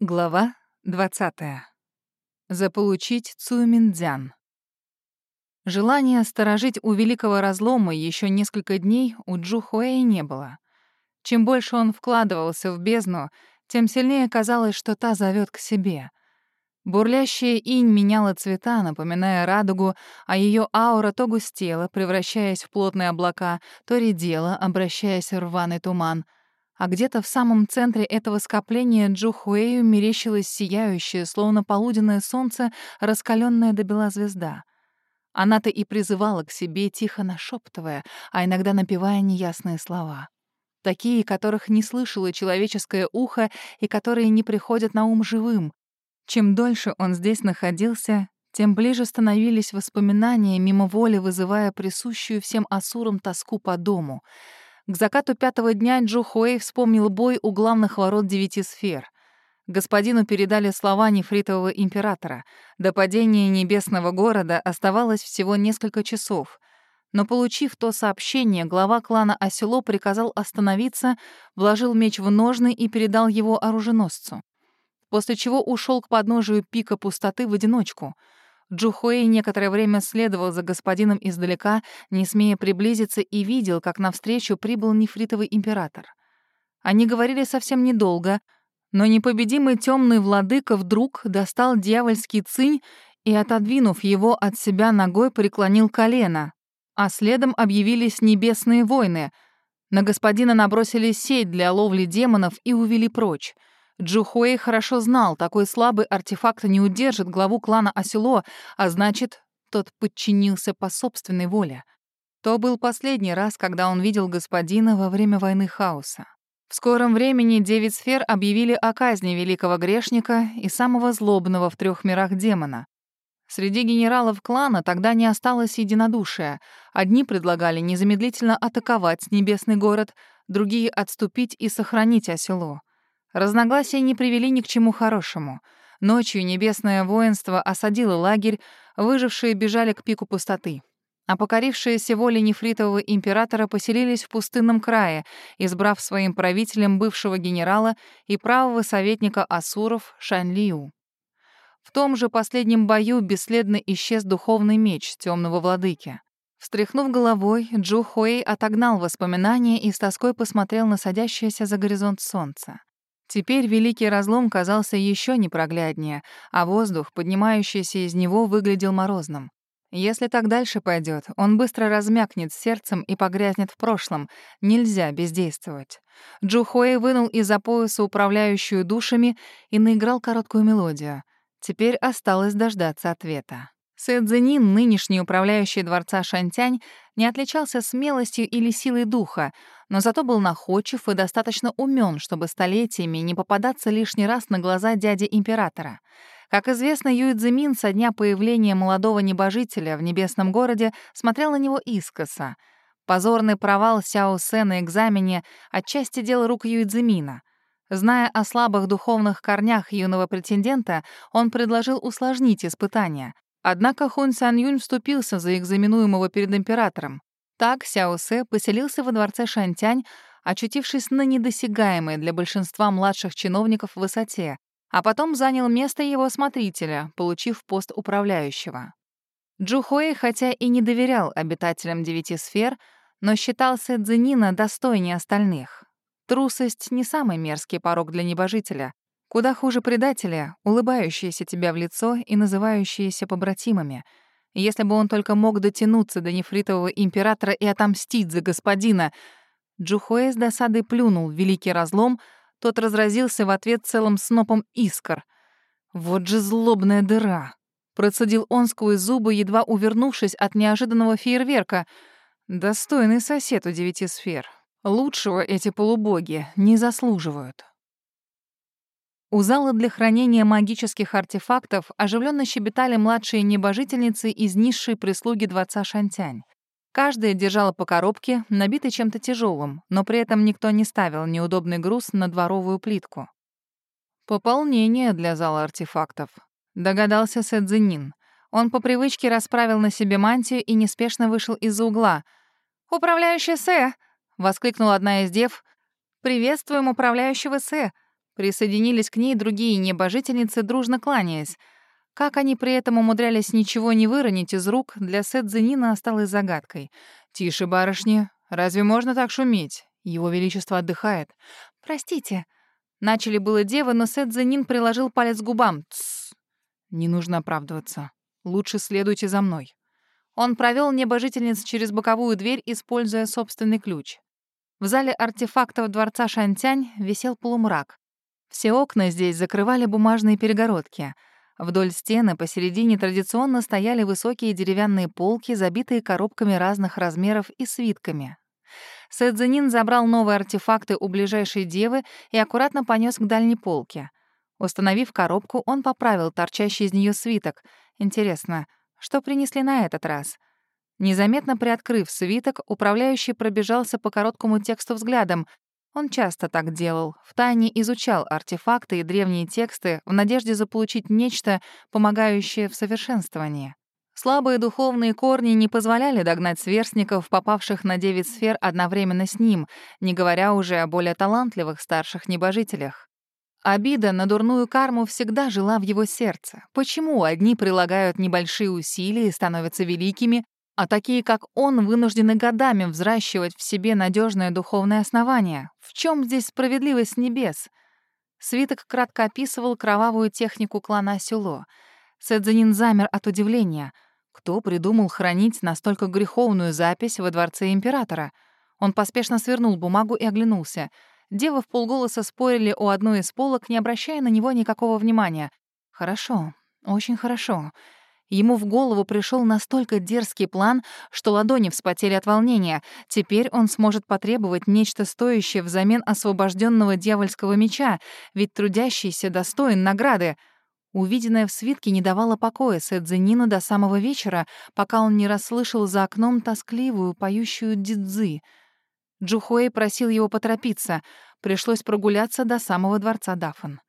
Глава 20. Заполучить Цуйминдзян. Желания сторожить у Великого Разлома еще несколько дней у Джу Хуэя не было. Чем больше он вкладывался в бездну, тем сильнее казалось, что та зовет к себе. Бурлящая инь меняла цвета, напоминая радугу, а ее аура то густела, превращаясь в плотные облака, то редела, обращаясь в рваный туман — а где-то в самом центре этого скопления Джухуэю мерещилось сияющее, словно полуденное солнце, раскаленная до бела звезда. Она-то и призывала к себе, тихо нашептывая, а иногда напевая неясные слова. Такие, которых не слышало человеческое ухо и которые не приходят на ум живым. Чем дольше он здесь находился, тем ближе становились воспоминания, мимо воли вызывая присущую всем асурам тоску по дому — к закату пятого дня Джо Хуэй вспомнил бой у главных ворот девяти сфер. Господину передали слова нефритового императора. До падения небесного города оставалось всего несколько часов. Но, получив то сообщение, глава клана Осело приказал остановиться, вложил меч в ножны и передал его оруженосцу. После чего ушел к подножию пика пустоты в одиночку — Джухуэй некоторое время следовал за господином издалека, не смея приблизиться, и видел, как навстречу прибыл нефритовый император. Они говорили совсем недолго, но непобедимый темный владыка вдруг достал дьявольский цинь и, отодвинув его от себя ногой, преклонил колено, а следом объявились небесные войны. На господина набросили сеть для ловли демонов и увели прочь — Джухуэй хорошо знал, такой слабый артефакт не удержит главу клана Осело, а значит, тот подчинился по собственной воле. То был последний раз, когда он видел господина во время войны хаоса. В скором времени девять сфер объявили о казни великого грешника и самого злобного в трех мирах демона. Среди генералов клана тогда не осталось единодушия. Одни предлагали незамедлительно атаковать небесный город, другие — отступить и сохранить осело. Разногласия не привели ни к чему хорошему. Ночью небесное воинство осадило лагерь, выжившие бежали к пику пустоты. А покорившиеся воле нефритового императора поселились в пустынном крае, избрав своим правителем бывшего генерала и правого советника Асуров Шанлию. В том же последнем бою бесследно исчез духовный меч темного владыки. Встряхнув головой, Джу Хуэй отогнал воспоминания и с тоской посмотрел на садящееся за горизонт солнце. Теперь великий разлом казался еще непрогляднее, а воздух, поднимающийся из него, выглядел морозным. Если так дальше пойдет, он быстро размякнет сердцем и погрязнет в прошлом. Нельзя бездействовать. Джухуэй вынул из-за пояса управляющую душами и наиграл короткую мелодию. Теперь осталось дождаться ответа. Сэдзенин, нынешний управляющий дворца Шантянь, не отличался смелостью или силой духа, но зато был находчив и достаточно умен, чтобы столетиями не попадаться лишний раз на глаза дяди императора. Как известно, Юй Цзимин со дня появления молодого небожителя в небесном городе смотрел на него искоса. Позорный провал Сяо Сэ на экзамене отчасти дело рук Юй Цзимина. Зная о слабых духовных корнях юного претендента, он предложил усложнить испытания — Однако Хун Сан Юнь вступился за экзаменуемого перед императором. Так Сяо Сэ поселился во дворце Шантянь, очутившись на недосягаемой для большинства младших чиновников высоте, а потом занял место его смотрителя, получив пост управляющего. Джу Хуэй, хотя и не доверял обитателям девяти сфер, но считался Цзинина достойнее остальных. Трусость — не самый мерзкий порог для небожителя, Куда хуже предателя, улыбающиеся тебя в лицо и называющиеся побратимами. Если бы он только мог дотянуться до нефритового императора и отомстить за господина. Джухуэ с досадой плюнул в великий разлом, тот разразился в ответ целым снопом искр. «Вот же злобная дыра!» Процедил он сквозь зубы, едва увернувшись от неожиданного фейерверка. «Достойный сосед у девяти сфер. Лучшего эти полубоги не заслуживают». У зала для хранения магических артефактов оживленно щебетали младшие небожительницы из низшей прислуги дворца Шантянь. Каждая держала по коробке, набитой чем-то тяжелым, но при этом никто не ставил неудобный груз на дворовую плитку. «Пополнение для зала артефактов», — догадался Сэдзинин. Он по привычке расправил на себе мантию и неспешно вышел из-за угла. «Управляющая Сэ!» — воскликнула одна из дев. «Приветствуем управляющего Сэ!» Присоединились к ней другие небожительницы, дружно кланяясь. Как они при этом умудрялись ничего не выронить из рук, для Сэдзенина осталось загадкой. «Тише, барышни, разве можно так шуметь? Его Величество отдыхает». «Простите». Начали было девы, но Сэдзенин приложил палец к губам. «Тссс, не нужно оправдываться. Лучше следуйте за мной». Он провел небожительниц через боковую дверь, используя собственный ключ. В зале артефактов дворца Шантянь висел полумрак. Все окна здесь закрывали бумажные перегородки. Вдоль стены посередине традиционно стояли высокие деревянные полки, забитые коробками разных размеров и свитками. Сэдзенин забрал новые артефакты у ближайшей девы и аккуратно понес к дальней полке. Установив коробку, он поправил торчащий из нее свиток. Интересно, что принесли на этот раз? Незаметно приоткрыв свиток, управляющий пробежался по короткому тексту взглядом. Он часто так делал, втайне изучал артефакты и древние тексты в надежде заполучить нечто, помогающее в совершенствовании. Слабые духовные корни не позволяли догнать сверстников, попавших на девять сфер одновременно с ним, не говоря уже о более талантливых старших небожителях. Обида на дурную карму всегда жила в его сердце. Почему одни прилагают небольшие усилия и становятся великими, а такие, как он, вынуждены годами взращивать в себе надежное духовное основание? В чем здесь справедливость небес? Свиток кратко описывал кровавую технику клана Сюло. Сэдзанин замер от удивления. Кто придумал хранить настолько греховную запись во дворце императора? Он поспешно свернул бумагу и оглянулся — Девы в полголоса спорили у одной из полок, не обращая на него никакого внимания. «Хорошо, очень хорошо». Ему в голову пришел настолько дерзкий план, что ладони вспотели от волнения. Теперь он сможет потребовать нечто стоящее взамен освобожденного дьявольского меча, ведь трудящийся достоин награды. Увиденное в свитке не давало покоя Сэдзенину до самого вечера, пока он не расслышал за окном тоскливую, поющую дидзы — Джухуэй просил его поторопиться. Пришлось прогуляться до самого дворца Дафан.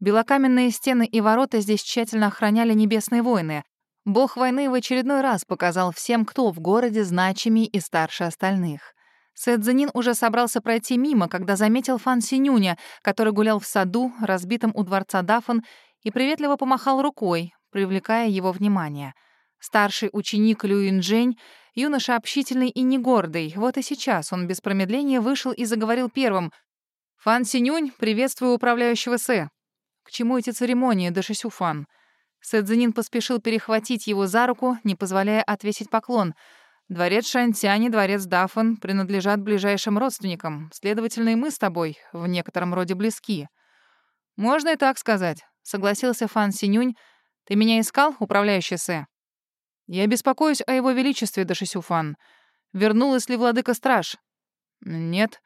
Белокаменные стены и ворота здесь тщательно охраняли небесные воины. Бог войны в очередной раз показал всем, кто в городе значимей и старше остальных. Сэдзенин уже собрался пройти мимо, когда заметил Фан Синюня, который гулял в саду, разбитом у дворца Дафан, и приветливо помахал рукой, привлекая его внимание. Старший ученик Люинджень Юноша общительный и негордый. Вот и сейчас он без промедления вышел и заговорил первым. «Фан Синюнь, приветствую управляющего Сэ». «К чему эти церемонии, Дашисю Фан?» Сэдзинин поспешил перехватить его за руку, не позволяя отвесить поклон. «Дворец Шантянь и дворец Дафан принадлежат ближайшим родственникам. Следовательно, и мы с тобой в некотором роде близки». «Можно и так сказать», — согласился Фан Синюнь. «Ты меня искал, управляющий Сэ?» Я беспокоюсь о его величестве, Дашисюфан. Вернулась ли владыка-страж? Нет.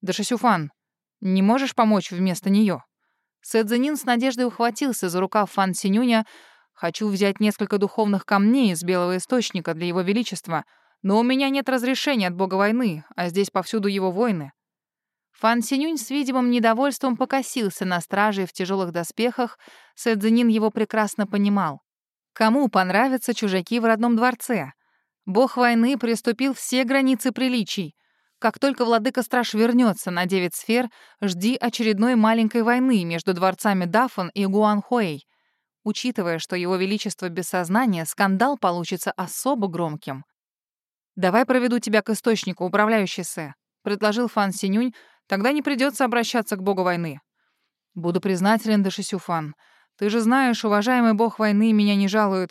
Дашисюфан, не можешь помочь вместо нее? Сэдзенин с надеждой ухватился за рукав Фан Синюня. «Хочу взять несколько духовных камней из Белого Источника для его величества, но у меня нет разрешения от бога войны, а здесь повсюду его войны». Фан Синюнь с видимым недовольством покосился на страже в тяжелых доспехах, Сэдзенин его прекрасно понимал. Кому понравятся чужаки в родном дворце? Бог войны приступил все границы приличий. Как только владыка-страж вернется на девять сфер, жди очередной маленькой войны между дворцами Дафан и Гуанхуэй. Учитывая, что его величество без сознания, скандал получится особо громким. «Давай проведу тебя к источнику, управляющий Сэ», — предложил Фан Синюнь, «тогда не придется обращаться к богу войны». «Буду признателен, Дашисюфан. Ты же знаешь, уважаемый бог войны меня не жалует.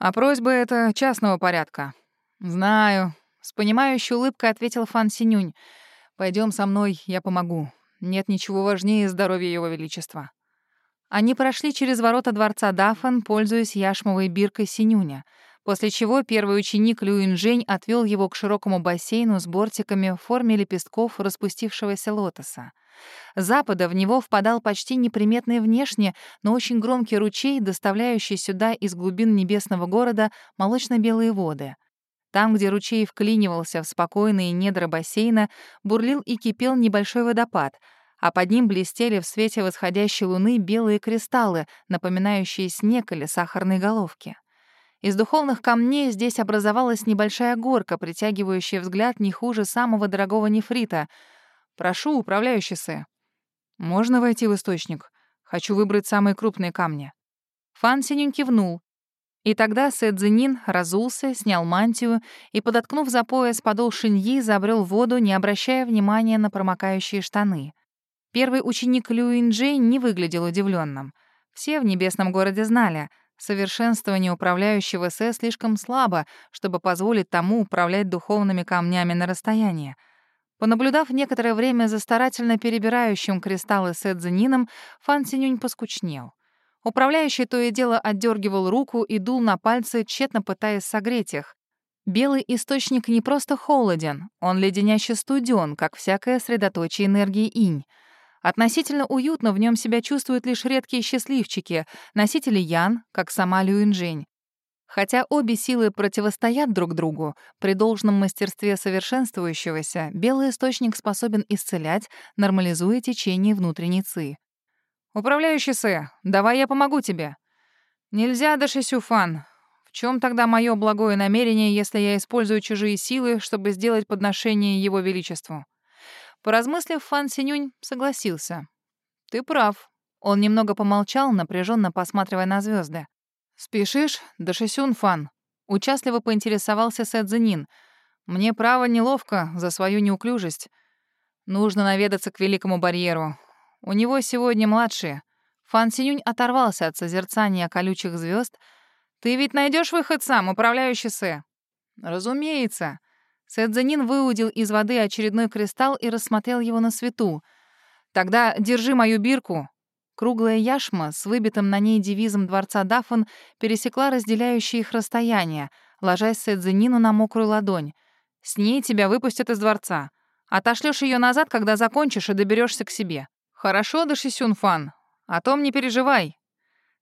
А просьба эта частного порядка. Знаю. С понимающей улыбкой ответил Фан Синюнь. Пойдем со мной, я помогу. Нет ничего важнее здоровья его величества. Они прошли через ворота дворца Дафан, пользуясь яшмовой биркой Синюня, после чего первый ученик Люинжень отвел его к широкому бассейну с бортиками в форме лепестков распустившегося лотоса. С запада в него впадал почти неприметный внешне, но очень громкий ручей, доставляющий сюда из глубин небесного города молочно-белые воды. Там, где ручей вклинивался в спокойные недра бассейна, бурлил и кипел небольшой водопад, а под ним блестели в свете восходящей луны белые кристаллы, напоминающие снег или сахарные головки. Из духовных камней здесь образовалась небольшая горка, притягивающая взгляд не хуже самого дорогого нефрита — Прошу, управляющий Сэ». «Можно войти в источник? Хочу выбрать самые крупные камни». Фан Синюнь кивнул. И тогда Сэдзинин разулся, снял мантию и, подоткнув за пояс подол шиньи, забрел в воду, не обращая внимания на промокающие штаны. Первый ученик Люинджей не выглядел удивленным. Все в небесном городе знали, совершенствование управляющего Сэ слишком слабо, чтобы позволить тому управлять духовными камнями на расстоянии. Понаблюдав некоторое время за старательно перебирающим кристаллы Сэдзинином, Фан Синюнь поскучнел. Управляющий то и дело отдергивал руку и дул на пальцы, тщетно пытаясь согреть их. Белый источник не просто холоден, он леденяще студен, как всякое средоточие энергии инь. Относительно уютно в нем себя чувствуют лишь редкие счастливчики, носители Ян, как сама Люинжень. Хотя обе силы противостоят друг другу, при должном мастерстве совершенствующегося белый источник способен исцелять, нормализуя течение внутренней ци. «Управляющий Сэ, давай я помогу тебе». «Нельзя, Дашисюфан. В чем тогда мое благое намерение, если я использую чужие силы, чтобы сделать подношение Его Величеству?» Поразмыслив, Фан Синюнь согласился. «Ты прав». Он немного помолчал, напряженно посматривая на звезды. «Спешишь, Дашисюн Фан?» Участливо поинтересовался Сэдзинин. «Мне право неловко за свою неуклюжесть. Нужно наведаться к Великому барьеру. У него сегодня младшие. Фан Синюнь оторвался от созерцания колючих звезд. «Ты ведь найдешь выход сам, управляющий Сэ?» «Разумеется». Сэдзенин выудил из воды очередной кристалл и рассмотрел его на свету. «Тогда держи мою бирку». Круглая яшма с выбитым на ней девизом дворца Даффон пересекла разделяющие их расстояние, ложась Сэдзенину на мокрую ладонь. «С ней тебя выпустят из дворца. Отошлешь ее назад, когда закончишь и доберешься к себе. «Хорошо, Дашисюн Фан, о том не переживай».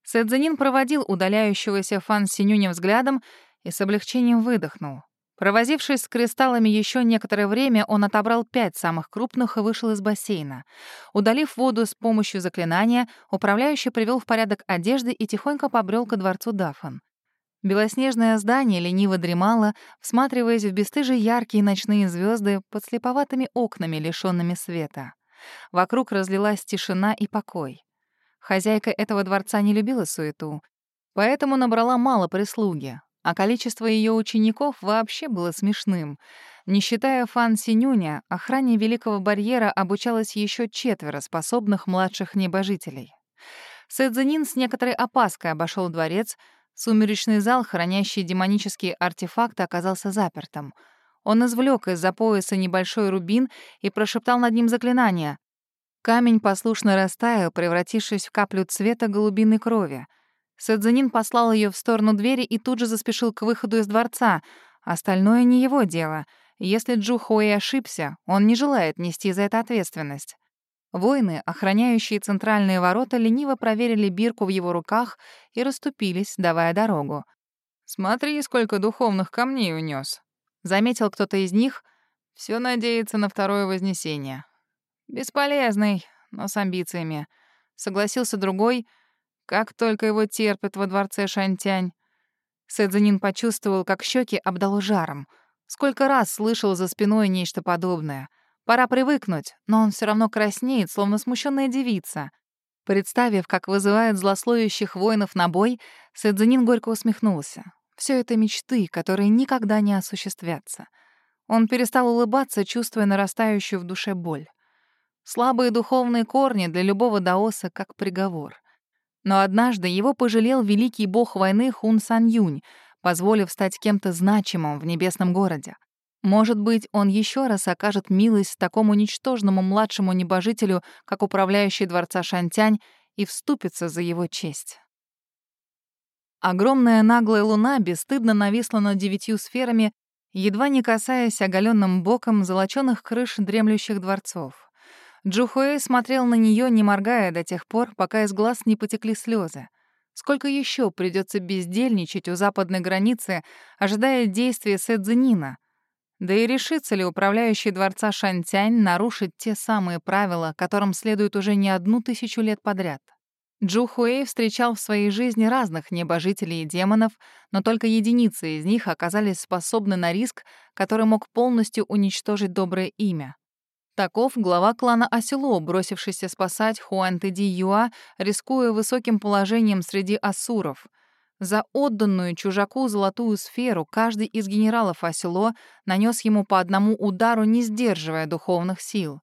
Сэдзенин проводил удаляющегося Фан Синюня взглядом и с облегчением выдохнул. Провозившись с кристаллами еще некоторое время, он отобрал пять самых крупных и вышел из бассейна. Удалив воду с помощью заклинания, управляющий привел в порядок одежды и тихонько побрел ко дворцу Дафан. Белоснежное здание лениво дремало, всматриваясь в бесстыжие яркие ночные звезды под слеповатыми окнами, лишенными света. Вокруг разлилась тишина и покой. Хозяйка этого дворца не любила суету, поэтому набрала мало прислуги, а количество ее учеников вообще было смешным. Не считая Фан Синюня, охране Великого Барьера обучалось еще четверо способных младших небожителей. Сэдзенин с некоторой опаской обошел дворец, сумеречный зал, хранящий демонические артефакты, оказался запертым — он извлек из-за пояса небольшой рубин и прошептал над ним заклинание. Камень послушно растаял, превратившись в каплю цвета голубиной крови. Сэдзанин послал ее в сторону двери и тут же заспешил к выходу из дворца. Остальное не его дело. Если Джу Хуэй ошибся, он не желает нести за это ответственность. Воины, охраняющие центральные ворота, лениво проверили бирку в его руках и расступились, давая дорогу. «Смотри, сколько духовных камней унес, Заметил кто-то из них, все надеется на второе вознесение. Бесполезный, но с амбициями. Согласился другой, как только его терпят во дворце Шантянь. Сэдзанин почувствовал, как щеки обдало жаром. Сколько раз слышал за спиной нечто подобное. Пора привыкнуть, но он все равно краснеет, словно смущенная девица. Представив, как вызывает злословящих воинов на бой, Сэдзанин горько усмехнулся. Все это мечты, которые никогда не осуществятся. Он перестал улыбаться, чувствуя нарастающую в душе боль. Слабые духовные корни для любого даоса как приговор. Но однажды его пожалел великий бог войны Хун Сан Юнь, позволив стать кем-то значимым в небесном городе. Может быть, он еще раз окажет милость такому ничтожному младшему небожителю, как управляющий дворца Шантянь, и вступится за его честь. Огромная наглая луна бесстыдно нависла над девятью сферами, едва не касаясь оголенным боком золочёных крыш дремлющих дворцов. Джухуэй смотрел на нее, не моргая до тех пор, пока из глаз не потекли слезы. Сколько еще придется бездельничать у западной границы, ожидая действия Сэдзенина? Да и решится ли управляющий дворца Шантянь нарушить те самые правила, которым следует уже не одну тысячу лет подряд? Джу Хуэй встречал в своей жизни разных небожителей и демонов, но только единицы из них оказались способны на риск, который мог полностью уничтожить доброе имя. Таков глава клана Осело, бросившийся спасать Хуантэди Юа, рискуя высоким положением среди ассуров. За отданную чужаку золотую сферу каждый из генералов Осело нанес ему по одному удару, не сдерживая духовных сил.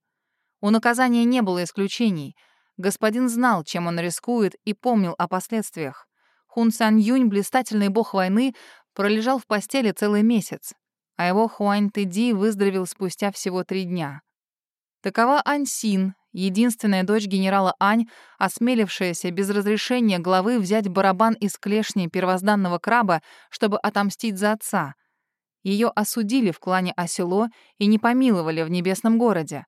У наказания не было исключений. Господин знал, чем он рискует, и помнил о последствиях. Хун Сан Юнь, блистательный бог войны, пролежал в постели целый месяц, а его Хуань Тэди выздоровел спустя всего три дня. Такова Аньсин, единственная дочь генерала Ань, осмелившаяся без разрешения главы взять барабан из клешни первозданного краба, чтобы отомстить за отца. Ее осудили в клане Осело и не помиловали в небесном городе.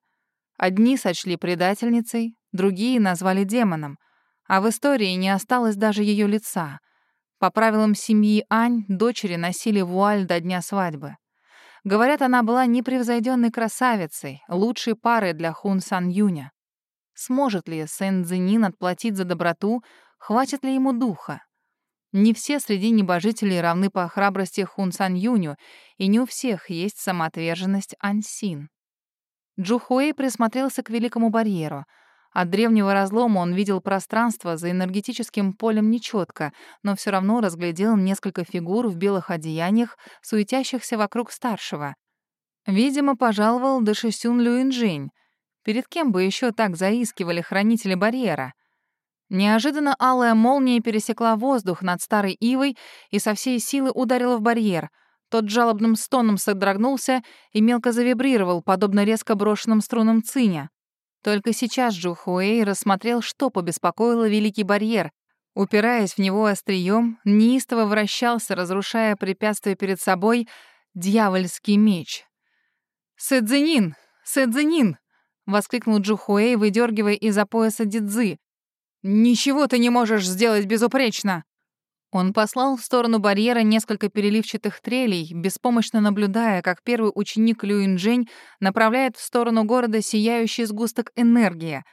Одни сочли предательницей, другие назвали демоном, а в истории не осталось даже ее лица. По правилам семьи Ань дочери носили вуаль до дня свадьбы. Говорят, она была непревзойденной красавицей, лучшей парой для Хун Сан Юня. Сможет ли Сэн Цзинин отплатить за доброту, хватит ли ему духа? Не все среди небожителей равны по храбрости Хун Сан Юню, и не у всех есть самоотверженность Ансин. Джухуэй присмотрелся к Великому барьеру — от древнего разлома он видел пространство за энергетическим полем нечетко, но все равно разглядел несколько фигур в белых одеяниях, суетящихся вокруг старшего. Видимо, пожаловал Дэшисюн Люинжинь. Перед кем бы еще так заискивали хранители барьера? Неожиданно алая молния пересекла воздух над старой ивой и со всей силы ударила в барьер. Тот жалобным стоном содрогнулся и мелко завибрировал, подобно резко брошенным струнам циня. Только сейчас Джу Хуэй рассмотрел, что побеспокоило Великий барьер. Упираясь в него острием, неистово вращался, разрушая препятствие перед собой, дьявольский меч. «Сэдзинин! Сэдзинин!» — воскликнул Джу Хуэй, выдергивая из-за пояса дидзы. «Ничего ты не можешь сделать безупречно!» Он послал в сторону барьера несколько переливчатых трелей, беспомощно наблюдая, как первый ученик Люинжень направляет в сторону города сияющий сгусток энергии.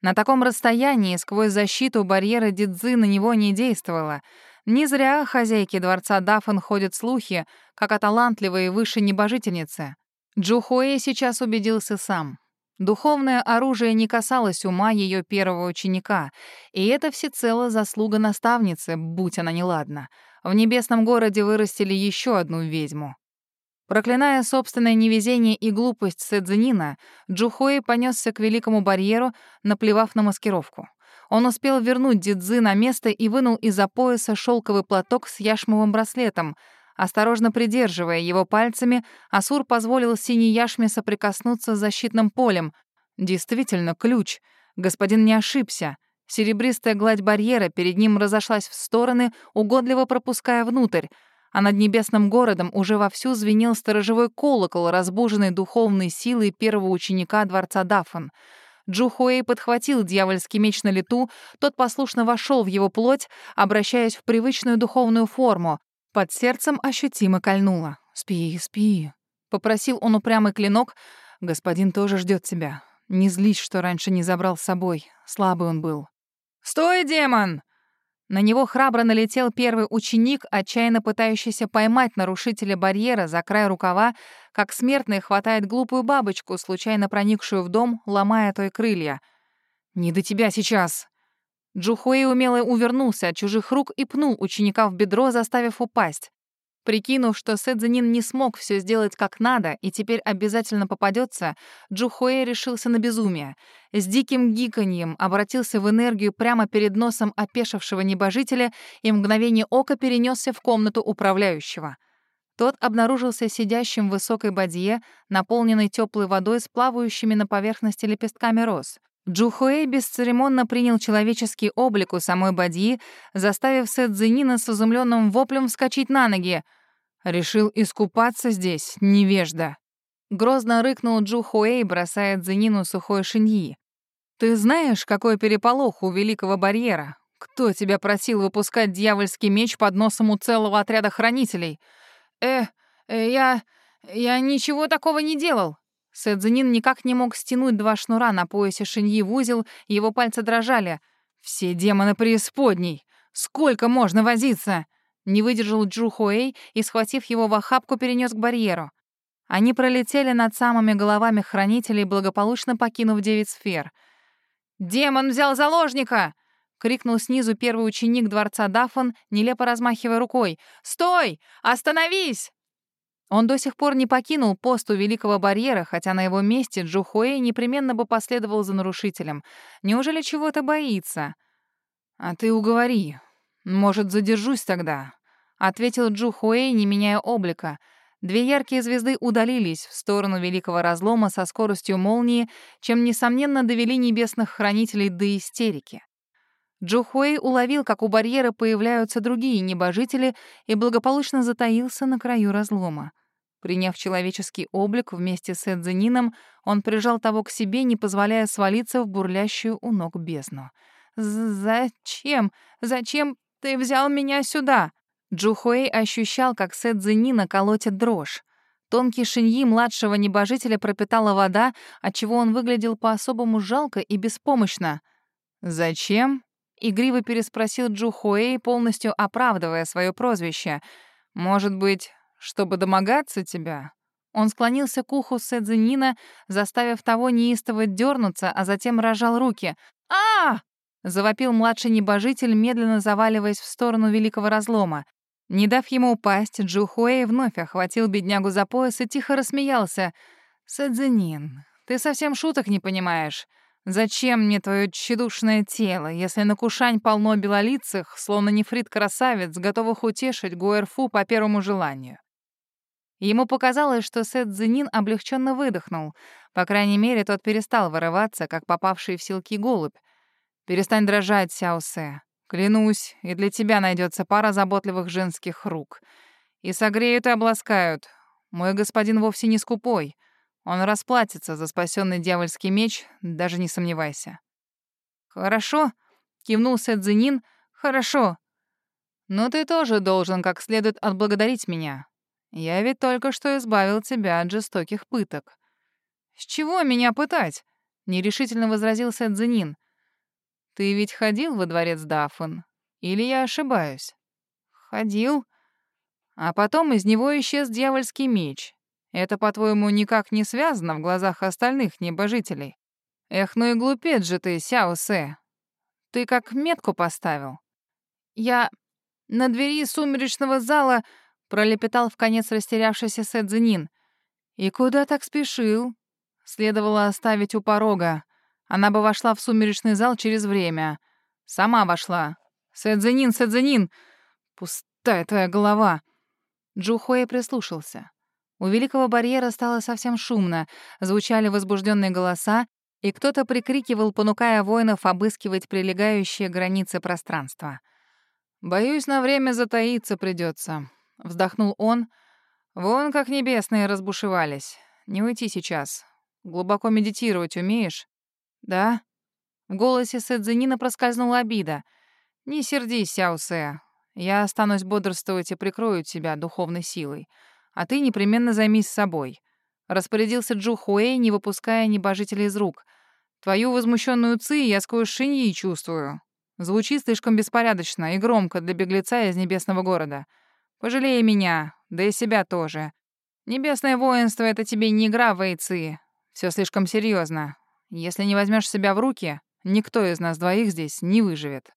На таком расстоянии сквозь защиту барьера Дидзы на него не действовало. Не зря о хозяйке дворца Дафан ходят слухи, как о талантливой выше небожительнице. Джухуэй сейчас убедился сам. Духовное оружие не касалось ума ее первого ученика, и это всецело заслуга наставницы, будь она неладна. В небесном городе вырастили еще одну ведьму. Проклиная собственное невезение и глупость Сэдзенина, Джухуэй понесся к великому барьеру, наплевав на маскировку. Он успел вернуть Дидзы на место и вынул из-за пояса шелковый платок с яшмовым браслетом — Осторожно придерживая его пальцами, Асур позволил синей яшме соприкоснуться с защитным полем. Действительно, ключ. Господин не ошибся. Серебристая гладь барьера перед ним разошлась в стороны, угодливо пропуская внутрь, а над небесным городом уже вовсю звенел сторожевой колокол, разбуженный духовной силой первого ученика дворца Дафан. Джухуэй подхватил дьявольский меч на лету, тот послушно вошел в его плоть, обращаясь в привычную духовную форму, под сердцем ощутимо кольнуло. «Спи, спи», — попросил он упрямый клинок. «Господин тоже ждет тебя. Не злись, что раньше не забрал с собой. Слабый он был». «Стой, демон!» На него храбро налетел первый ученик, отчаянно пытающийся поймать нарушителя барьера за край рукава, как смертный хватает глупую бабочку, случайно проникшую в дом, ломая той крылья. «Не до тебя сейчас!» Джухуэй умело увернулся от чужих рук и пнул ученика в бедро, заставив упасть. Прикинув, что Сэдзенин не смог все сделать как надо и теперь обязательно попадется, Джухуэй решился на безумие. С диким гиканьем обратился в энергию прямо перед носом опешившего небожителя и мгновение ока перенесся в комнату управляющего. Тот обнаружился сидящим в высокой бадье, наполненной теплой водой с плавающими на поверхности лепестками роз. Джухуэй бесцеремонно принял человеческий облик у самой Бадьи, заставив Сэдзинина с изумленным воплем вскочить на ноги. «Решил искупаться здесь, невежда!» Грозно рыкнул Джухуэй, бросая Дзинину сухой шиньи. «Ты знаешь, какой переполох у Великого Барьера? Кто тебя просил выпускать дьявольский меч под носом у целого отряда хранителей?» «Э, э я... я ничего такого не делал!» Сэдзинин никак не мог стянуть два шнура на поясе шиньи в узел, его пальцы дрожали. «Все демоны преисподней! Сколько можно возиться?» Не выдержал Джу Хуэй и, схватив его в охапку, перенес к барьеру. Они пролетели над самыми головами хранителей, благополучно покинув девять сфер. «Демон взял заложника!» — крикнул снизу первый ученик дворца Даффон, нелепо размахивая рукой. «Стой! Остановись!» Он до сих пор не покинул пост у Великого Барьера, хотя на его месте Джухуэй непременно бы последовал за нарушителем. Неужели чего-то боится? «А ты уговори. Может, задержусь тогда?» — ответил Джухуэй, не меняя облика. Две яркие звезды удалились в сторону Великого Разлома со скоростью молнии, чем, несомненно, довели небесных хранителей до истерики. Джухуэй уловил, как у барьера появляются другие небожители, и благополучно затаился на краю разлома. Приняв человеческий облик вместе с Эдзенином, он прижал того к себе, не позволяя свалиться в бурлящую у ног бездну. «Зачем? Зачем ты взял меня сюда?» Джухуэй ощущал, как Сэдзенина колотит дрожь. Тонкий шиньи младшего небожителя пропитала вода, отчего он выглядел по-особому жалко и беспомощно. «Зачем?» — игриво переспросил Джухуэй, полностью оправдывая свое прозвище. «Может быть, чтобы домогаться тебя?» Он склонился к уху Сэдзенина, заставив того неистово дернуться, а затем рожал руки. а Завопил младший небожитель, медленно заваливаясь в сторону великого разлома. Не дав ему упасть, Джухуэй вновь охватил беднягу за пояс и тихо рассмеялся. «Сэдзенин, ты совсем шуток не понимаешь. Зачем мне твое тщедушное тело, если на Кушань полно белолицых, словно нефрит-красавец, готовых утешить Гуэрфу по первому желанию?» Ему показалось, что Сет Цзинин облегченно выдохнул. По крайней мере, тот перестал вырываться, как попавший в силки голубь. «Перестань дрожать, Сяосе. Клянусь, и для тебя найдется пара заботливых женских рук. И согреют и обласкают. Мой господин вовсе не скупой. Он расплатится за спасенный дьявольский меч, даже не сомневайся». «Хорошо», — кивнул Сэдзинин, — «хорошо. Но ты тоже должен как следует отблагодарить меня. Я ведь только что избавил тебя от жестоких пыток». «С чего меня пытать?» — нерешительно возразил Сэдзинин. «Ты ведь ходил во дворец Даффон? Или я ошибаюсь?» «Ходил. А потом из него исчез дьявольский меч. Это, по-твоему, никак не связано в глазах остальных небожителей? Эх, ну и глупец же ты, Сяо-Сэ. Ты как метку поставил. Я на двери сумеречного зала пролепетал в конец растерявшийся Сэдзинин. И куда так спешил? Следовало оставить у порога. Она бы вошла в сумеречный зал через время. Сама вошла. Сэдзинин, Сэдзинин! Пустая твоя голова. Джухуэ прислушался. У Великого барьера стало совсем шумно, звучали возбужденные голоса, и кто-то прикрикивал, понукая воинов обыскивать прилегающие границы пространства. «Боюсь, на время затаиться придется, вздохнул он. «Вон как небесные разбушевались. Не уйти сейчас. Глубоко медитировать умеешь?» «Да?» В голосе Сэдзенина проскользнула обида. «Не сердись, Сяусе. Я останусь бодрствовать и прикрою тебя духовной силой а ты непременно займись собой», — распорядился Джу Хуэй, не выпуская небожителя из рук. «Твою возмущенную ци я сквозь шиньи чувствую. Звучит слишком беспорядочно и громко для беглеца из небесного города. Пожалей меня, да и себя тоже. Небесное воинство — это тебе не игра Вэйци. Все слишком серьезно. Если не возьмешь себя в руки, никто из нас двоих здесь не выживет».